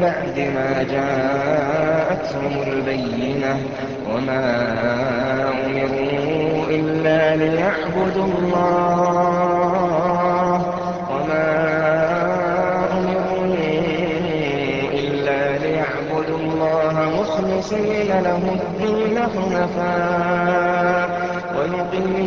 بعد ما جاءتهم البينة وما أمروا إلا ليعبدوا الله وما أمروا إلا ليعبدوا الله مخلصين له الدين حنفاء.